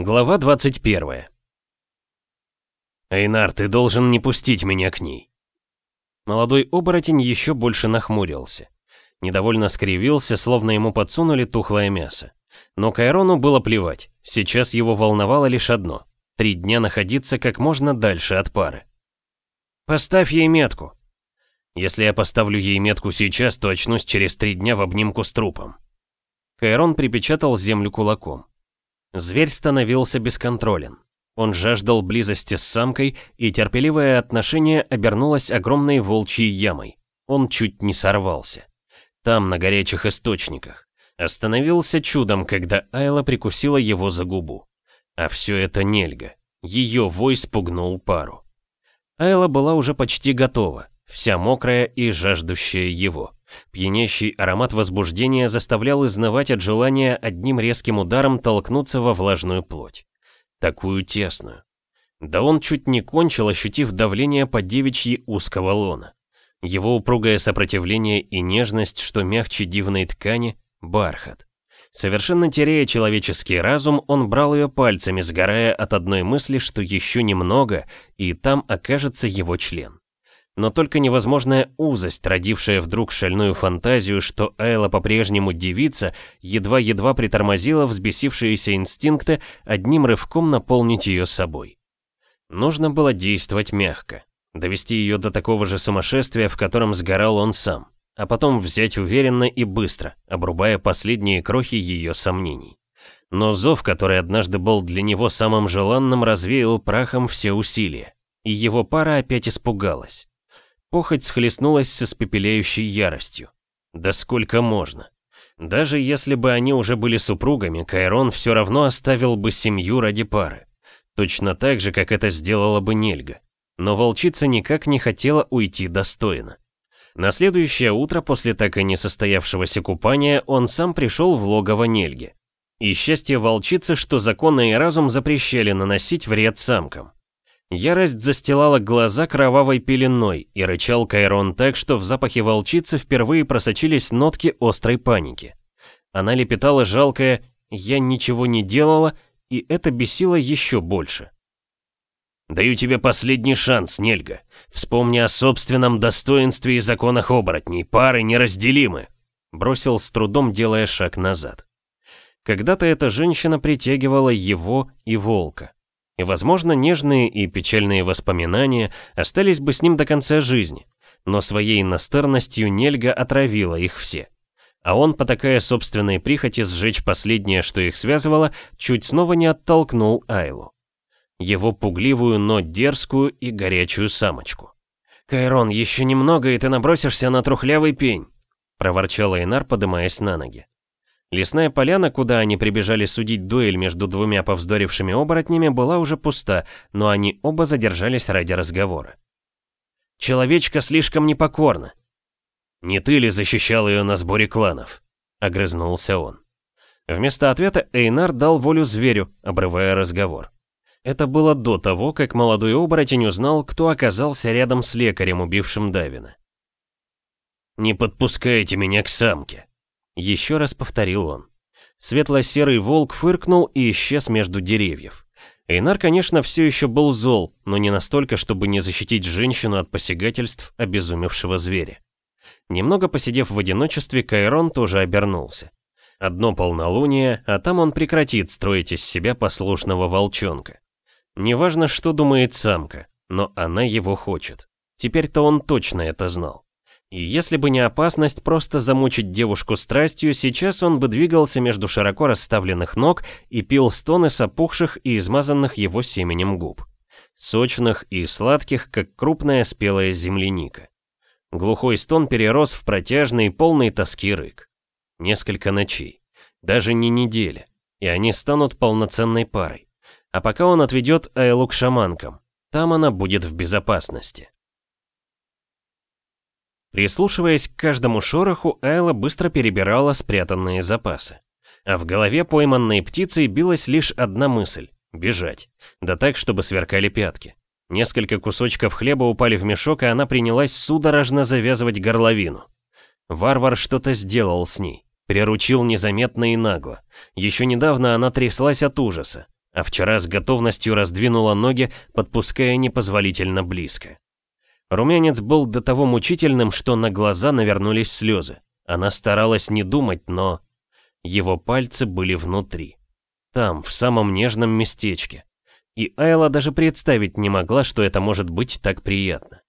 Глава 21 «Эйнар, ты должен не пустить меня к ней». Молодой оборотень еще больше нахмурился. Недовольно скривился, словно ему подсунули тухлое мясо. Но Кайрону было плевать, сейчас его волновало лишь одно — три дня находиться как можно дальше от пары. «Поставь ей метку». «Если я поставлю ей метку сейчас, то очнусь через три дня в обнимку с трупом». Кайрон припечатал землю кулаком. Зверь становился бесконтролен. Он жаждал близости с самкой, и терпеливое отношение обернулось огромной волчьей ямой. Он чуть не сорвался. Там, на горячих источниках. Остановился чудом, когда Айла прикусила его за губу. А все это Нельга. Ее вой спугнул пару. Айла была уже почти готова, вся мокрая и жаждущая его. Пьянящий аромат возбуждения заставлял изнывать от желания одним резким ударом толкнуться во влажную плоть. Такую тесную. Да он чуть не кончил, ощутив давление по девичьи узкого лона. Его упругое сопротивление и нежность, что мягче дивной ткани, бархат. Совершенно теряя человеческий разум, он брал ее пальцами, сгорая от одной мысли, что еще немного, и там окажется его член но только невозможная узость, родившая вдруг шальную фантазию, что Айла по-прежнему девица, едва-едва притормозила взбесившиеся инстинкты одним рывком наполнить ее собой. Нужно было действовать мягко, довести ее до такого же сумасшествия, в котором сгорал он сам, а потом взять уверенно и быстро, обрубая последние крохи ее сомнений. Но зов, который однажды был для него самым желанным, развеял прахом все усилия, и его пара опять испугалась. Похоть схлестнулась с испепеляющей яростью. Да сколько можно? Даже если бы они уже были супругами, Кайрон все равно оставил бы семью ради пары. Точно так же, как это сделала бы Нельга. Но волчица никак не хотела уйти достойно. На следующее утро после так и не состоявшегося купания он сам пришел в логово Нельги. И счастье волчицы, что законы и разум запрещали наносить вред самкам. Ярость застилала глаза кровавой пеленой, и рычал Кайрон так, что в запахе волчицы впервые просочились нотки острой паники. Она лепетала жалкое «я ничего не делала», и это бесило еще больше. «Даю тебе последний шанс, Нельга. Вспомни о собственном достоинстве и законах оборотней. Пары неразделимы», — бросил с трудом, делая шаг назад. Когда-то эта женщина притягивала его и волка. И, возможно, нежные и печальные воспоминания остались бы с ним до конца жизни, но своей настырностью Нельга отравила их все. А он, потакая собственной прихоти сжечь последнее, что их связывало, чуть снова не оттолкнул Айлу. Его пугливую, но дерзкую и горячую самочку. «Кайрон, еще немного, и ты набросишься на трухлявый пень», — проворчал Эйнар, подымаясь на ноги. Лесная поляна, куда они прибежали судить дуэль между двумя повздорившими оборотнями, была уже пуста, но они оба задержались ради разговора. «Человечка слишком непокорна». «Не ты ли защищал ее на сборе кланов?» — огрызнулся он. Вместо ответа Эйнар дал волю зверю, обрывая разговор. Это было до того, как молодой оборотень узнал, кто оказался рядом с лекарем, убившим Давина. «Не подпускайте меня к самке», еще раз повторил он. Светло-серый волк фыркнул и исчез между деревьев. Эйнар, конечно, все еще был зол, но не настолько, чтобы не защитить женщину от посягательств обезумевшего зверя. Немного посидев в одиночестве, Кайрон тоже обернулся. Одно полнолуние, а там он прекратит строить из себя послушного волчонка. Неважно, что думает самка, но она его хочет. Теперь-то он точно это знал. И если бы не опасность просто замучить девушку страстью, сейчас он бы двигался между широко расставленных ног и пил стоны с опухших и измазанных его семенем губ. Сочных и сладких, как крупная спелая земляника. Глухой стон перерос в протяжный, полный тоски рык. Несколько ночей. Даже не неделя. И они станут полноценной парой. А пока он отведет Айлу к шаманкам. Там она будет в безопасности. Прислушиваясь к каждому шороху, Айла быстро перебирала спрятанные запасы. А в голове пойманной птицей билась лишь одна мысль — бежать. Да так, чтобы сверкали пятки. Несколько кусочков хлеба упали в мешок, и она принялась судорожно завязывать горловину. Варвар что-то сделал с ней. Приручил незаметно и нагло. Еще недавно она тряслась от ужаса. а вчера с готовностью раздвинула ноги, подпуская непозволительно близко. Румянец был до того мучительным, что на глаза навернулись слезы. Она старалась не думать, но... Его пальцы были внутри. Там, в самом нежном местечке. И Айла даже представить не могла, что это может быть так приятно.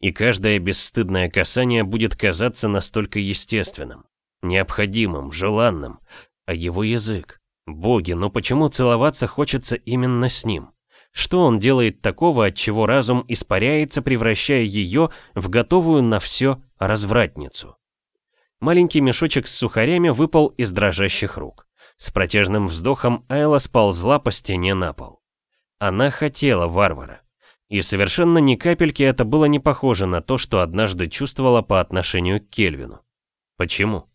И каждое бесстыдное касание будет казаться настолько естественным, необходимым, желанным. А его язык... Боги, но почему целоваться хочется именно с ним? Что он делает такого, от чего разум испаряется, превращая ее в готовую на все развратницу? Маленький мешочек с сухарями выпал из дрожащих рук. С протяжным вздохом Айла сползла по стене на пол. Она хотела варвара. И совершенно ни капельки это было не похоже на то, что однажды чувствовала по отношению к Кельвину. Почему?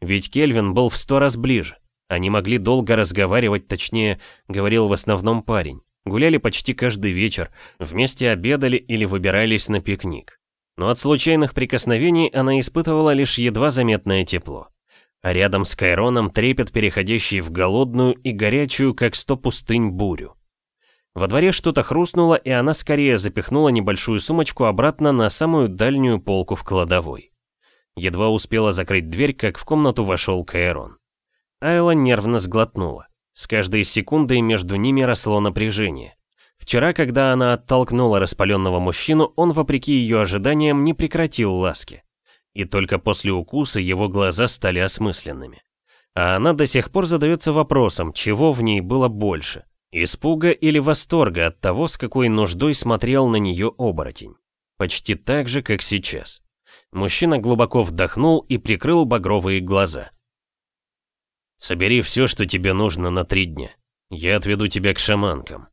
Ведь Кельвин был в сто раз ближе. Они могли долго разговаривать, точнее, говорил в основном парень. Гуляли почти каждый вечер, вместе обедали или выбирались на пикник. Но от случайных прикосновений она испытывала лишь едва заметное тепло. А рядом с Кайроном трепет, переходящий в голодную и горячую, как сто пустынь, бурю. Во дворе что-то хрустнуло, и она скорее запихнула небольшую сумочку обратно на самую дальнюю полку в кладовой. Едва успела закрыть дверь, как в комнату вошел Кайрон. Айла нервно сглотнула. С каждой секундой между ними росло напряжение. Вчера, когда она оттолкнула распаленного мужчину, он, вопреки ее ожиданиям, не прекратил ласки. И только после укуса его глаза стали осмысленными. А она до сих пор задается вопросом, чего в ней было больше – испуга или восторга от того, с какой нуждой смотрел на нее оборотень. Почти так же, как сейчас. Мужчина глубоко вдохнул и прикрыл багровые глаза. Собери все, что тебе нужно на три дня. Я отведу тебя к шаманкам.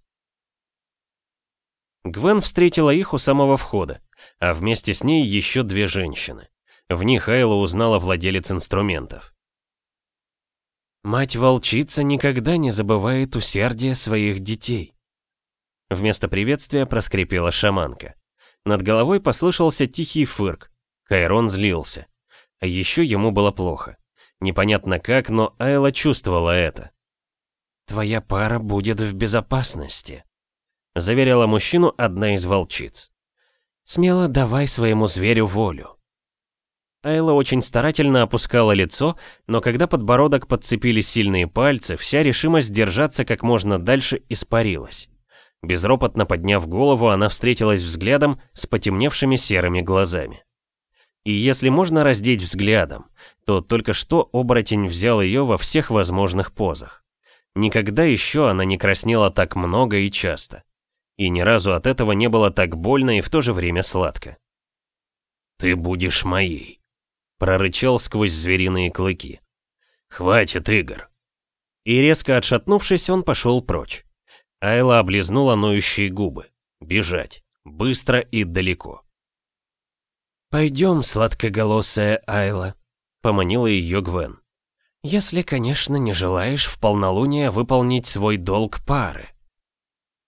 Гвен встретила их у самого входа, а вместе с ней еще две женщины. В них Айла узнала владелец инструментов. «Мать-волчица никогда не забывает усердие своих детей». Вместо приветствия проскрипела шаманка. Над головой послышался тихий фырк. Кайрон злился. А еще ему было плохо. Непонятно как, но Айла чувствовала это. «Твоя пара будет в безопасности», — заверила мужчину одна из волчиц. «Смело давай своему зверю волю». Айла очень старательно опускала лицо, но когда подбородок подцепили сильные пальцы, вся решимость держаться как можно дальше испарилась. Безропотно подняв голову, она встретилась взглядом с потемневшими серыми глазами. И если можно раздеть взглядом, то только что оборотень взял ее во всех возможных позах. Никогда еще она не краснела так много и часто. И ни разу от этого не было так больно и в то же время сладко. «Ты будешь моей», — прорычал сквозь звериные клыки. «Хватит игр». И резко отшатнувшись, он пошел прочь. Айла облизнула ноющие губы. Бежать. Быстро и далеко. «Пойдем, сладкоголосая Айла», — поманила ее Гвен. «Если, конечно, не желаешь в полнолуние выполнить свой долг пары».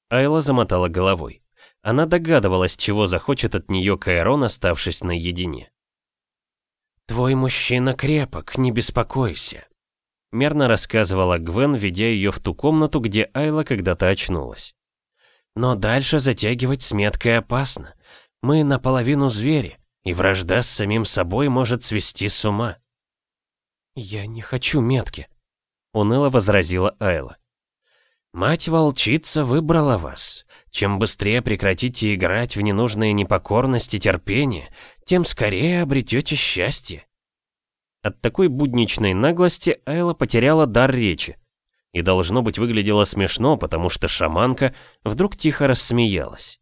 Айла замотала головой. Она догадывалась, чего захочет от нее Кайрон, оставшись наедине. «Твой мужчина крепок, не беспокойся», — мерно рассказывала Гвен, ведя ее в ту комнату, где Айла когда-то очнулась. «Но дальше затягивать с меткой опасно. Мы наполовину звери, и вражда с самим собой может свести с ума. «Я не хочу метки», — уныло возразила Айла. «Мать-волчица выбрала вас. Чем быстрее прекратите играть в ненужные непокорность и терпение, тем скорее обретете счастье». От такой будничной наглости Айла потеряла дар речи. И должно быть выглядело смешно, потому что шаманка вдруг тихо рассмеялась.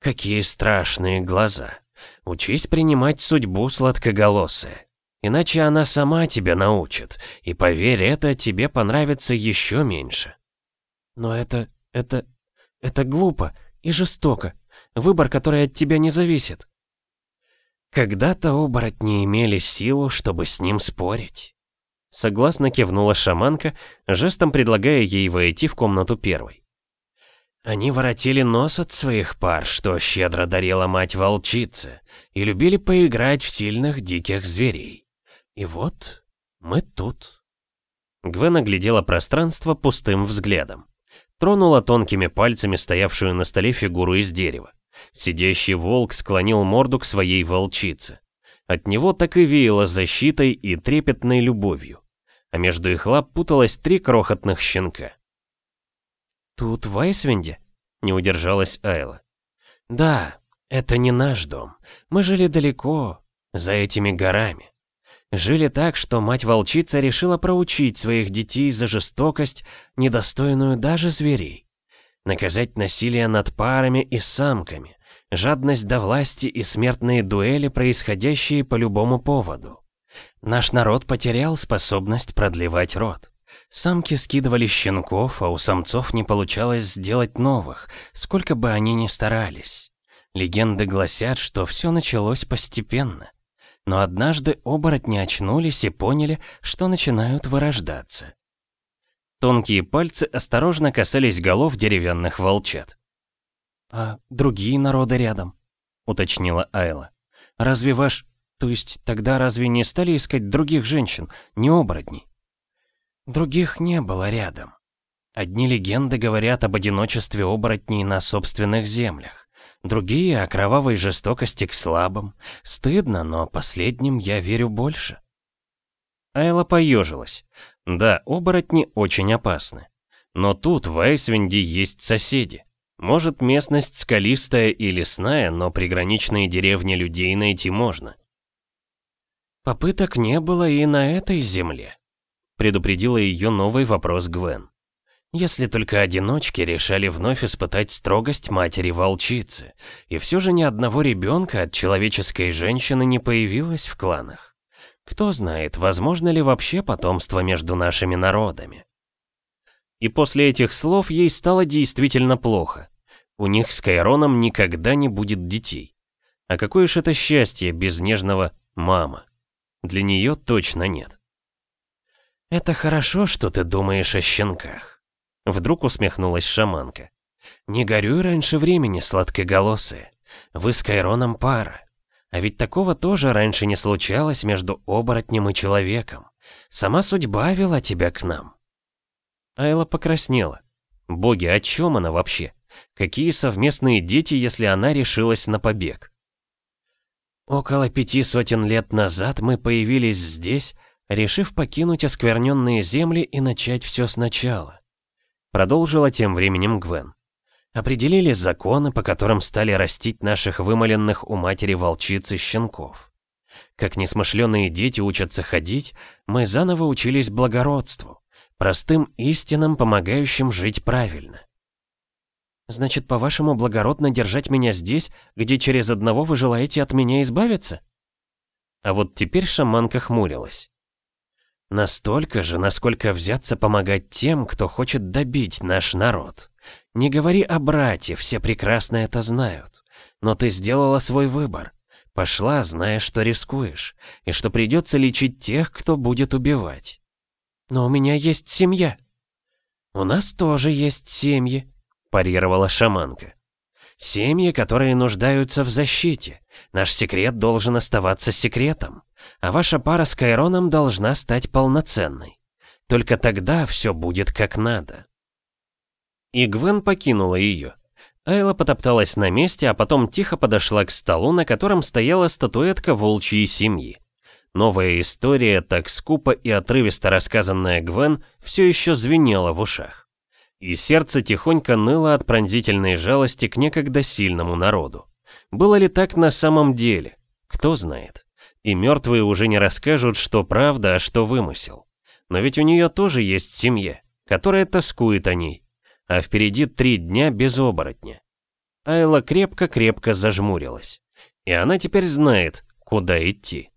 «Какие страшные глаза!» Учись принимать судьбу сладкоголосая. Иначе она сама тебя научит, и поверь, это тебе понравится еще меньше. Но это... это... это глупо и жестоко. Выбор, который от тебя не зависит. Когда-то оборотни имели силу, чтобы с ним спорить. Согласно кивнула шаманка, жестом предлагая ей войти в комнату первой. Они воротили нос от своих пар, что щедро дарила мать волчицы, и любили поиграть в сильных диких зверей. И вот мы тут. Гвен оглядела пространство пустым взглядом. Тронула тонкими пальцами стоявшую на столе фигуру из дерева. Сидящий волк склонил морду к своей волчице. От него так и веяло защитой и трепетной любовью. А между их лап путалось три крохотных щенка. «Тут в Айсвинде?» — не удержалась Айла. «Да, это не наш дом. Мы жили далеко, за этими горами. Жили так, что мать-волчица решила проучить своих детей за жестокость, недостойную даже зверей. Наказать насилие над парами и самками, жадность до власти и смертные дуэли, происходящие по любому поводу. Наш народ потерял способность продлевать род. Самки скидывали щенков, а у самцов не получалось сделать новых, сколько бы они ни старались. Легенды гласят, что все началось постепенно но однажды оборотни очнулись и поняли, что начинают вырождаться. Тонкие пальцы осторожно касались голов деревянных волчат. «А другие народы рядом?» — уточнила Айла. «Разве ваш... То есть тогда разве не стали искать других женщин, не оборотней?» «Других не было рядом. Одни легенды говорят об одиночестве оборотней на собственных землях. Другие о кровавой жестокости к слабым. Стыдно, но последним я верю больше. Айла поежилась. Да, оборотни очень опасны. Но тут в Айсвинде есть соседи. Может, местность скалистая и лесная, но приграничные деревни людей найти можно. Попыток не было и на этой земле. Предупредила ее новый вопрос Гвен. Если только одиночки решали вновь испытать строгость матери-волчицы, и все же ни одного ребенка от человеческой женщины не появилось в кланах. Кто знает, возможно ли вообще потомство между нашими народами. И после этих слов ей стало действительно плохо. У них с Кайроном никогда не будет детей. А какое ж это счастье без нежного «мама». Для нее точно нет. «Это хорошо, что ты думаешь о щенках», Вдруг усмехнулась шаманка. «Не горюй раньше времени, сладкоголосые. Вы с Кайроном пара. А ведь такого тоже раньше не случалось между оборотнем и человеком. Сама судьба вела тебя к нам». Айла покраснела. Боги, о чем она вообще? Какие совместные дети, если она решилась на побег? Около пяти сотен лет назад мы появились здесь, решив покинуть оскверненные земли и начать все сначала. Продолжила тем временем Гвен. Определили законы, по которым стали растить наших вымоленных у матери волчиц и щенков. Как несмышленые дети учатся ходить, мы заново учились благородству, простым истинам, помогающим жить правильно. Значит, по-вашему, благородно держать меня здесь, где через одного вы желаете от меня избавиться? А вот теперь шаманка хмурилась. Настолько же, насколько взяться помогать тем, кто хочет добить наш народ. Не говори о брате, все прекрасно это знают. Но ты сделала свой выбор. Пошла, зная, что рискуешь, и что придется лечить тех, кто будет убивать. Но у меня есть семья. У нас тоже есть семьи, парировала шаманка. Семьи, которые нуждаются в защите. Наш секрет должен оставаться секретом а ваша пара с Кайроном должна стать полноценной. Только тогда все будет как надо. И Гвен покинула ее. Айла потопталась на месте, а потом тихо подошла к столу, на котором стояла статуэтка волчьей семьи. Новая история, так скупо и отрывисто рассказанная Гвен, все еще звенела в ушах. И сердце тихонько ныло от пронзительной жалости к некогда сильному народу. Было ли так на самом деле? Кто знает. И мертвые уже не расскажут, что правда, а что вымысел. Но ведь у нее тоже есть семья, которая тоскует о ней. А впереди три дня без оборотня. Айла крепко-крепко зажмурилась. И она теперь знает, куда идти.